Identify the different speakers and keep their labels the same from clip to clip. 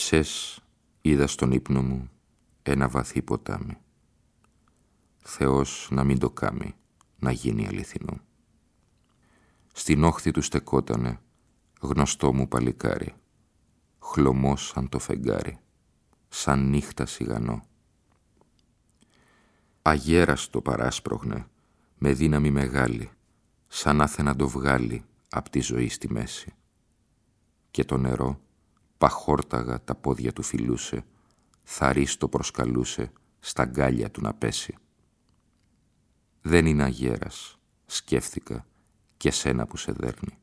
Speaker 1: Εψές είδα στον ύπνο μου ένα βαθύ ποτάμι. Θεός να μην το κάμει, να γίνει αληθινό. Στην όχθη του στεκότανε γνωστό μου παλικάρι, χλωμός σαν το φεγγάρι, σαν νύχτα σιγανό. Αγέραστο παράσπρογνε, με δύναμη μεγάλη, σαν άθε να το βγάλει απ' τη ζωή στη μέση. Και το νερό παχόρταγα τα πόδια του φιλούσε, θαρίστο προσκαλούσε, στα γκάλια του να πέσει. Δεν είναι αγέρας, σκέφτηκα, και σένα που σε δέρνει.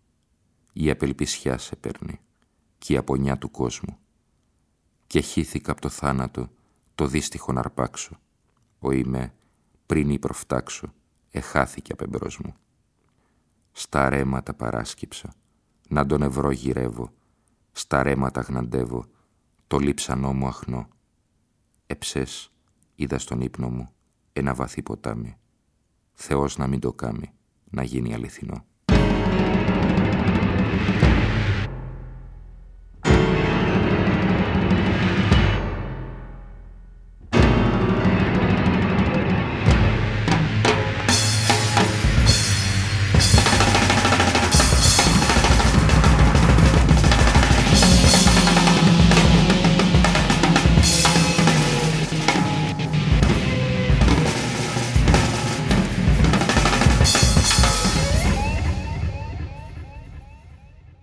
Speaker 1: Η απελπισιά σε παίρνει, και η απονιά του κόσμου. Και χύθηκα από το θάνατο, το δύστιχο να αρπάξω. Ο είμαι, πριν ή προφτάξω, εχάθηκε απ' εμπρός μου. Στα ρέματα παράσκυψα, να τον ευρώ γυρεύω, στα ρέματα γναντεύω, το λείψανό μου αχνό. Εψές, είδα στον ύπνο μου ένα βαθύ ποτάμι. Θεός να μην το κάμει, να γίνει αληθινό.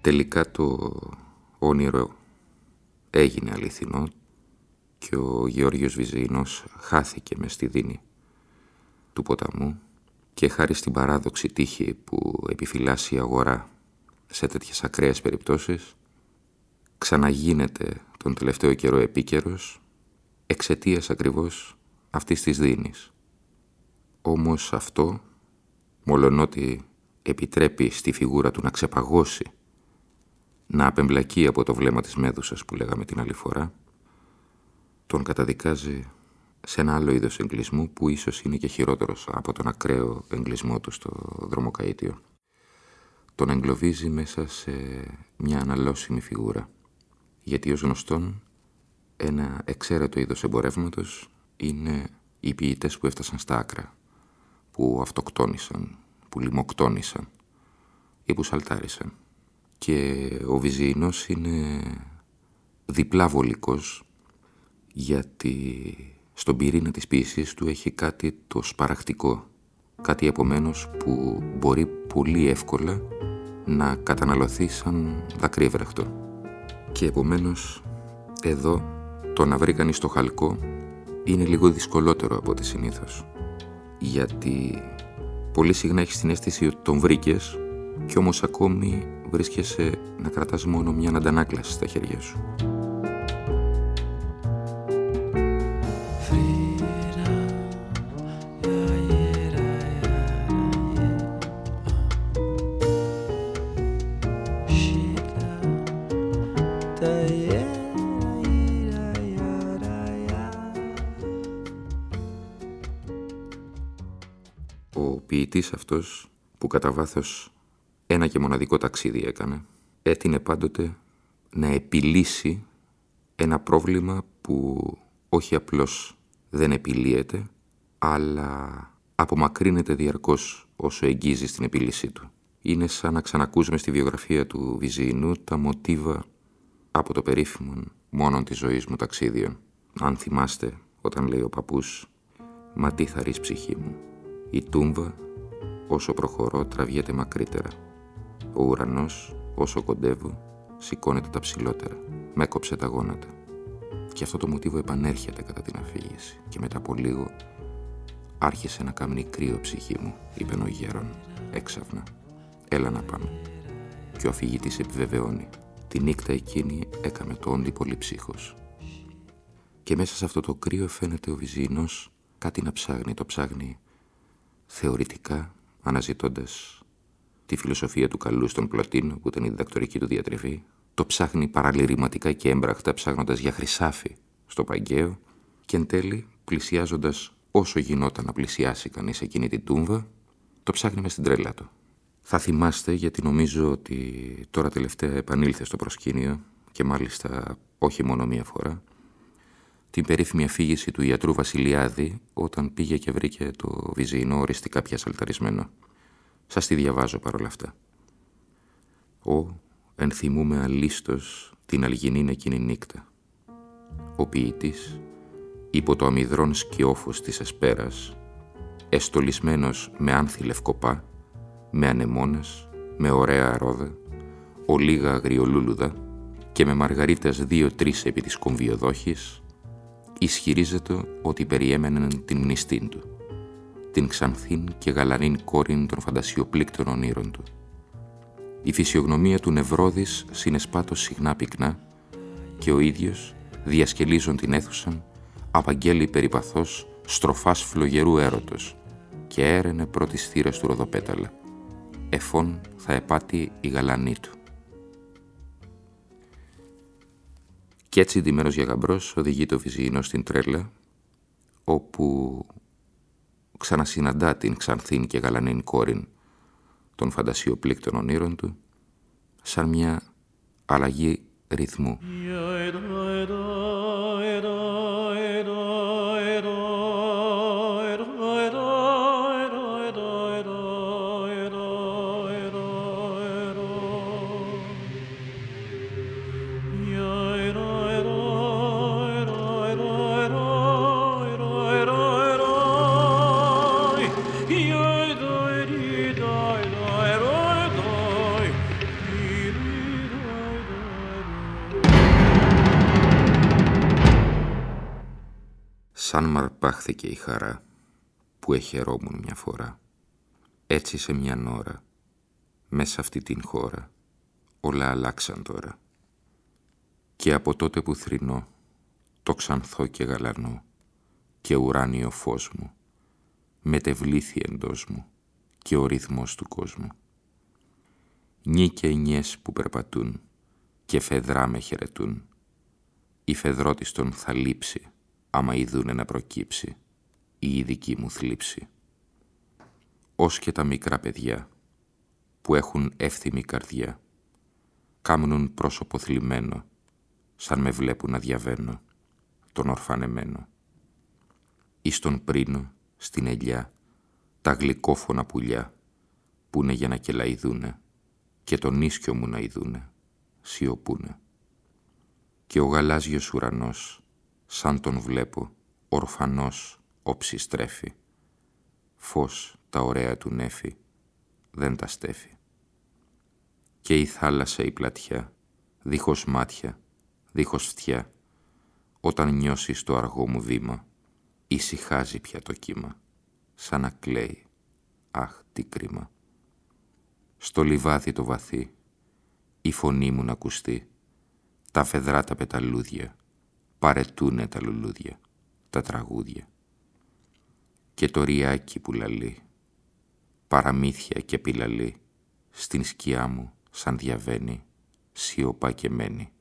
Speaker 1: Τελικά το όνειρο έγινε αληθινό και ο Γεώργιος Βυζεϊνός χάθηκε μες στη δίνη του ποταμού και χάρη στην παράδοξη τύχη που επιφυλάσσει η αγορά σε τέτοιες ακραίες περιπτώσεις ξαναγίνεται τον τελευταίο καιρό επίκαιρος εξαιτίας ακριβώς αυτής της δίνης. Όμως αυτό, μολονότι επιτρέπει στη φιγούρα του να ξεπαγώσει να απεμπλακεί από το βλέμμα της μέδουσας που λέγαμε την άλλη φορά, τον καταδικάζει σε ένα άλλο είδος εγκλισμού που ίσως είναι και χειρότερος από τον ακραίο εγκλισμό του στο δρομοκαΐτιο. Τον εγκλωβίζει μέσα σε μια αναλώσιμη φιγούρα, γιατί ως γνωστόν ένα εξαίρετο είδος εμπορεύματος είναι οι ποιητές που έφτασαν στα άκρα, που αυτοκτόνησαν, που λιμοκτόνησαν ή που σαλτάρισαν και ο Βυζίνος είναι διπλά βολικός γιατί στον πυρήνα της ποίησης του έχει κάτι το σπαρακτικό κάτι επομένως που μπορεί πολύ εύκολα να καταναλωθεί σαν δακρύβρεχτο και επομένως εδώ το να βρει κανείς το χαλκό είναι λίγο δυσκολότερο από ό,τι συνήθως. Γιατί πολύ συχνά έχεις την αίσθηση ότι τον βρήκες και όμως ακόμη βρίσκεσαι να κρατάς μόνο μια αντανάκλαση στα χέρια σου. Ο ποιητής αυτός που κατά βάθος ένα και μοναδικό ταξίδι έκανε. Έτεινε πάντοτε να επιλύσει ένα πρόβλημα που όχι απλώς δεν επιλύεται, αλλά απομακρύνεται διαρκώς όσο εγγύζει στην επίλυσή του. Είναι σαν να ξανακούσουμε στη βιογραφία του Βυζιεινού τα μοτίβα από το περίφημο μόνον της ζωής μου ταξίδιων. Αν θυμάστε, όταν λέει ο παππούς «Μα τι θα ρεις ψυχή μου». Η τούμβα, όσο προχωρώ, τραβιέται μακρύτερα. Ο ουρανός, όσο κοντεύω, σηκώνεται τα ψηλότερα. Με κόψε τα γόνατα. Και αυτό το μοτίβο επανέρχεται κατά την αφήγηση και μετά από λίγο άρχισε να κάνει κρύο ψυχή μου, είπε ο γέρον, έξαφνα. Έλα να πάμε. Και ο αφηγητής επιβεβαιώνει. Τη νύχτα εκείνη έκαμε το όντι πολύ ψύχος. Και μέσα σε αυτό το κρύο φαίνεται ο Βυζίνος κάτι να ψάχνει. Το ψάχνει θεωρητικά, αναζητώντας τη φιλοσοφία του καλού στον Πλωτίνο, που ήταν η διδακτορική του διατριβή. Το ψάχνει παραλυρηματικά και έμπρακτα, ψάχνοντας για χρυσάφι στο Παγκαίο και εν τέλει, πλησιάζοντας όσο γινόταν να πλησιάσει κανείς εκείνη την τούμβα, το ψάχνει μες στην τρέλα του. Θα θυμάστε, γιατί νομίζω ότι τώρα τελευταία επανήλθε στο προσκήνιο και μάλιστα όχι μόνο μία φορά, την περίφημη αφήγηση του ιατρού Βασιλιάδη όταν πήγε και βρήκε το βυζινό οριστικά πια σαλταρισμένο. Σας τη διαβάζω παρόλα αυτά. «Ω, ενθυμούμε αλίστος την αλγινήν εκείνη νύχτα. Ο ποιητής, υπό το αμυδρόν σκιόφος της εσπέρας, εστολισμένος με άνθη λευκοπά, με ανεμόνες, με ωραία αρόδα, ολίγα αγριολούλουδα και με μαργαρίτας δύο-τρεις επί της κομβιοδόχης, ισχυρίζεται ότι περιέμεναν την μνηστήν του, την ξανθήν και γαλανήν κόρην των φαντασιοπλήκτων ονείρων του. Η φυσιογνωμία του νευρόδης συνεσπάτως συχνά πυκνά και ο ίδιος, διασκελίζον την αίθουσα, απαγγέλει περιπαθώς στροφάς φλογερού έρωτος και έρενε πρώτης θύρας του ροδοπέταλα εφών θα επάτει η γαλανή του. Κι έτσι ντυμένος για γαμπρός οδηγεί το Βυζιεινό στην τρέλα, όπου ξανασυναντά την ξανθήν και γαλανήν κόρην των φαντασιοπλήκτων ονείρων του, σαν μια αλλαγή ρυθμού. Σαν μαρπάχθηκε η χαρά που εχαιρόμουν μια φορά. Έτσι σε μια ώρα, μέσα αυτή την χώρα, όλα αλλάξαν τώρα. Και από τότε που θρηνώ, το ξανθό και γαλανό και ουράνιο φως μου, μετεβλήθη εντός μου και ο ρυθμός του κόσμου. Νι και νιές που περπατούν και φεδρά με χαιρετούν, η φεδρότης των θα λείψει άμα ειδούνε να προκύψει η ειδική μου θλίψη. Ως και τα μικρά παιδιά που έχουν εύθυμη καρδιά κάμνουν πρόσωπο θλιμμένο σαν με βλέπουν να διαβαίνω τον ορφανεμένο. Ή στον πρίνο, στην ελιά, τα γλυκόφωνα πουλιά που είναι για να κελαϊδούνε και τον ίσκιο μου να ειδούνε, σιωπούνε. Και ο γαλάζιος ουρανός σαν τον βλέπω, ορφανός όψη στρέφει. Φως τα ωραία του νέφη δεν τα στέφει. Και η θάλασσα η πλατιά, δίχως μάτια, δίχως φτιά, όταν νιώσεις το αργό μου βήμα, ησυχάζει πια το κύμα, σαν να κλαίει, αχ τι κρίμα. Στο λιβάδι το βαθύ, η φωνή μου να ακουστεί, τα φεδρά τα πεταλούδια, παρετούνε τα λουλούδια, τα τραγούδια. Και το ριάκι που λαλεί, παραμύθια και πιλαλεί, στην σκιά μου σαν διαβαίνει, σιωπά και μένει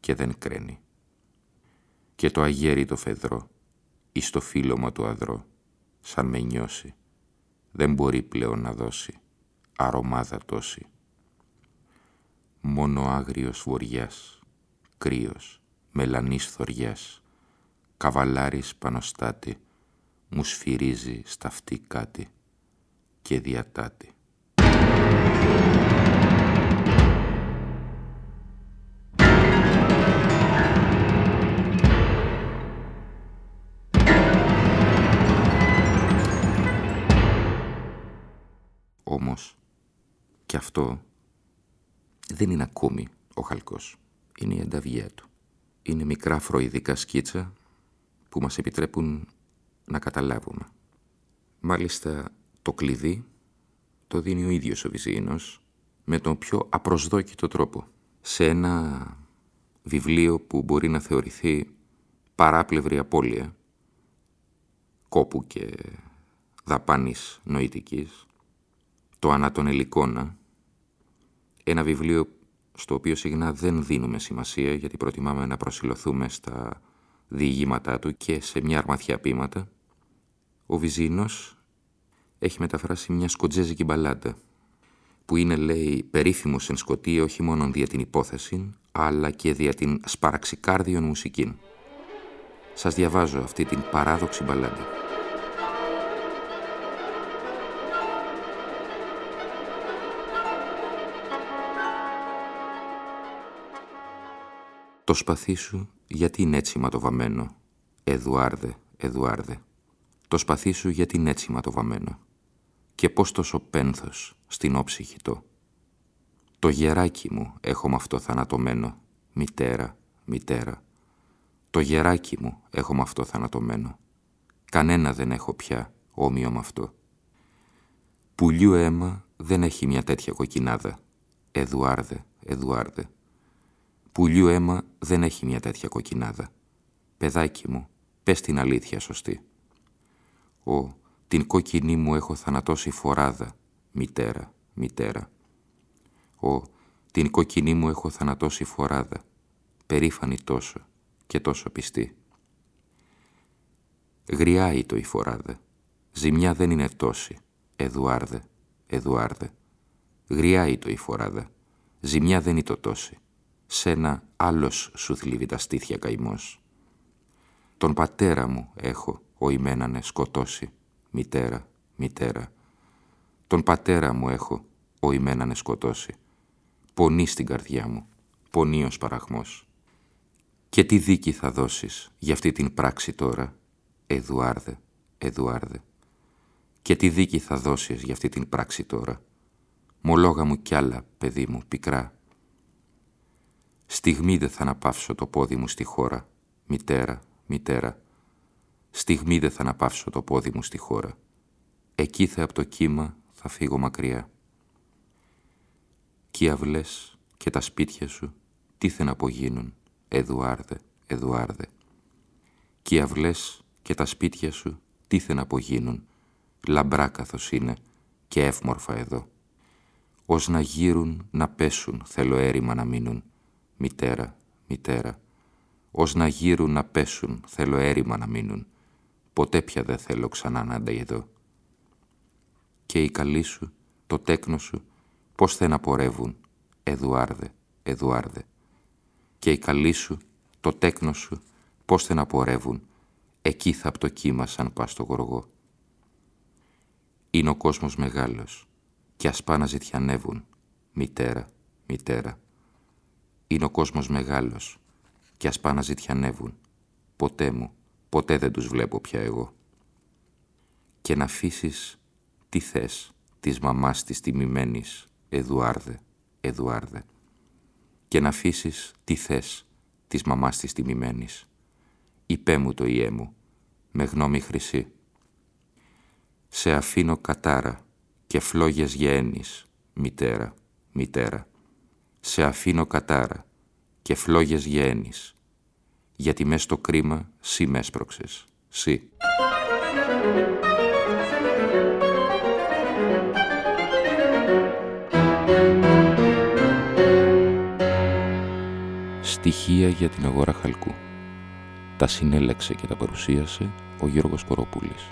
Speaker 1: και δεν κραίνει. Και το αγέρι το φεδρό, εις το φύλλωμα του αδρό, σαν με νιώσει, δεν μπορεί πλέον να δώσει αρωμάδα τόση. Μόνο άγριος βοριάς, κρύος, μελανής θοριάς, καβαλάρης πανοστάτη, μου σφυρίζει κάτι και διατάτη. Όμως, και αυτό δεν είναι ακόμη ο χαλκός, είναι η ανταβιά του. Είναι μικρά φροηδικά σκίτσα που μας επιτρέπουν να καταλάβουμε. Μάλιστα το κλειδί το δίνει ο ίδιος ο Βυζίνος με τον πιο απροσδόκητο τρόπο. Σε ένα βιβλίο που μπορεί να θεωρηθεί παράπλευρη απώλεια κόπου και δαπάνης νοητικής, το Ανατονελικόνα, ένα βιβλίο στο οποίο συχνά δεν δίνουμε σημασία γιατί προτιμάμε να προσιλωθούμε στα διηγήματά του και σε μια αρμαθιά πείματα, ο Βυζίνος έχει μεταφράσει μια σκοτζέζικη μπαλάντα που είναι, λέει, περίφημος εν Σκοτία όχι μόνο δια την υπόθεση, αλλά και δια την σπαραξικάρδιον μουσικήν. Σας διαβάζω αυτή την παράδοξη μπαλάντα. Το σπαθί σου γιατί είναι έτσι ματοβαμένο, Εδουάρδε, Εδουάρδε. Το σπαθί σου γιατί είναι έτσι ματοβαμένο. Και πώς τόσο πένθος στην όψη χιτώ. Το γεράκι μου έχω με αυτό θανατωμένο, μητέρα, μητέρα. Το γεράκι μου έχω με αυτό θανατωμένο. Κανένα δεν έχω πια όμοιο με αυτό. Πουλιού αίμα δεν έχει μια τέτοια κοκκινάδα. Εδουάρδε, Εδουάρδε. Πουλιού αίμα δεν έχει μια τέτοια κοκκινάδα. Παιδάκι μου, πες την αλήθεια σωστή. Ω, την κόκκινή μου έχω θανατώσει φοράδα, μητέρα, μητέρα. Ω, την κόκκινή μου έχω θανατώσει φοράδα, περήφανη τόσο και τόσο πιστή. Γριάει το η φοράδα, ζημιά δεν είναι τόση, Εδουάρδε, Εδουάρδε. Γριάει το η φοράδα, ζημιά δεν είναι το τόση σένα άλλος σου θλίβει τα στήθια καημός. Τον πατέρα μου έχω, ο ιμένανε, σκοτώσει, μητέρα, μητέρα. Τον πατέρα μου έχω, ο ιμένανε, σκοτώσει. Πονεί στην καρδιά μου, πονεί ο σπαραχμός. Και τι δίκη θα δώσεις για αυτή την πράξη τώρα, Εδουάρδε, Εδουάρδε. Και τι δίκη θα δώσεις για αυτή την πράξη τώρα; Μολόγα μου κι άλλα, παιδί μου, πικρά, Στιγμή δεν θα αναπαύσω το πόδι μου στη χώρα, μητέρα, μητέρα. Στιγμή δεν θα αναπαύσω το πόδι μου στη χώρα. Εκεί θα από το κύμα θα φύγω μακριά. Κι οι αυλές και τα σπίτια σου τι θα απογίνουν, Εδουάρδε, Εδουάρδε. Κι οι αυλές και τα σπίτια σου τι θα απογίνουν, λαμπρά καθώς είναι και εύμορφα εδώ. Ως να γύρουν, να πέσουν, θέλω έρημα να μείνουν, Μητέρα, μητέρα, ως να γύρουν να πέσουν, θέλω έρημα να μείνουν. Ποτέ πια δεν θέλω ξανά να εδώ. Και η καλή σου, το τέκνο σου, πώς θα απορρεύουν, Εδουάρδε, Εδουάρδε. Και η καλή σου, το τέκνο σου, πώς θα απορρεύουν, εκεί θα απ' το κύμα σαν πας στο γοργό. Είναι ο κόσμος μεγάλος και ας πά να ζητιανεύουν, μητέρα, μητέρα. Είναι ο κόσμος μεγάλος και ας πάνε να ζητιανεύουν. Ποτέ μου, ποτέ δεν τους βλέπω πια εγώ. Και να αφήσεις τι θες της μαμάς της τιμημένης, Εδουάρδε, Εδουάρδε. Και να αφήσεις τι θες της μαμάς της τιμημένης. Υπέ μου το ιέ μου, με γνώμη χρυσή. Σε αφήνω κατάρα και φλόγες γέννης, μητέρα, μητέρα σε αφήνω κατάρα και φλόγες γέννης, γιατί μες στο κρίμα σύ με έσπρωξες, σύ. Στοιχεία για την αγορά χαλκού. Τα συνέλεξε και τα παρουσίασε ο Γιώργος Κοροπούλης.